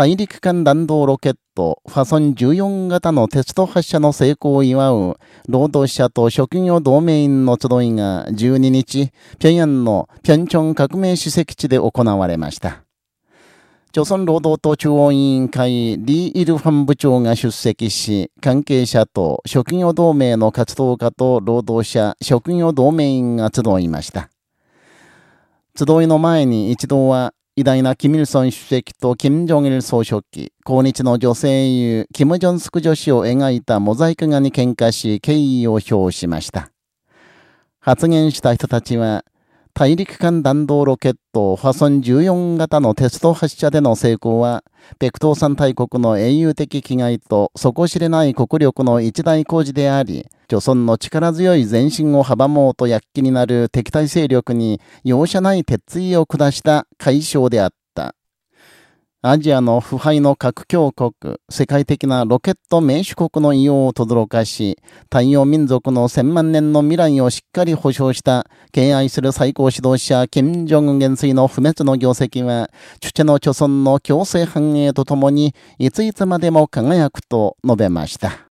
大陸間弾道ロケット、ファソン14型のテスト発射の成功を祝う、労働者と職業同盟員の集いが12日、平壌の平壌革命史跡地で行われました。朝鮮労働党中央委員会リー・イルファン部長が出席し、関係者と職業同盟の活動家と労働者、職業同盟員が集いました。集いの前に一度は、偉大なキム・イルソン主席とキム・ジョン・イル総書記、抗日の女性優、キム・ジョンスク女子を描いたモザイク画に喧嘩し、敬意を表しました。発言した人たちは、大陸間弾道ロケットファソン14型のテスト発射での成功は、北東山大国の英雄的気概と底知れない国力の一大工事であり、貯村の力強い前進を阻もうと躍起になる敵対勢力に容赦ない鉄意を下した解消であった。アジアの腐敗の核強国、世界的なロケット民主国の異様を轟かし、太陽民族の千万年の未来をしっかり保障した、敬愛する最高指導者、金正恩元帥の不滅の業績は、チュチェの著村の強制繁栄とともに、いついつまでも輝くと述べました。